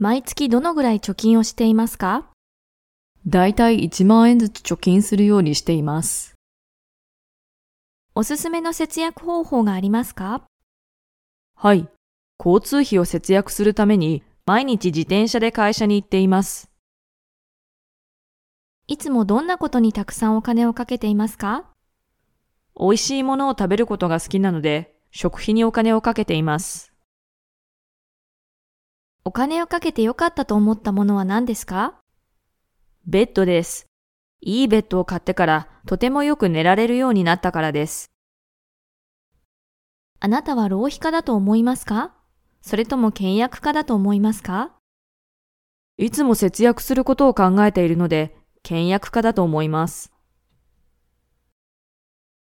毎月どのぐらい貯金をしていますか？だいたい1万円ずつ貯金するようにしています。おすすめの節約方法がありますか？はい。交通費を節約するために毎日自転車で会社に行っています。いつもどんなことにたくさんお金をかけていますか？美味しいものを食べることが好きなので、食費にお金をかけています。お金をかけてよかったと思ったものは何ですか？ベッドです。いいベッドを買ってからとてもよく寝られるようになったからです。あなたは浪費家だと思いますか？それとも倹約家だと思いますか？いつも節約することを考えているので、倹約家だと思います。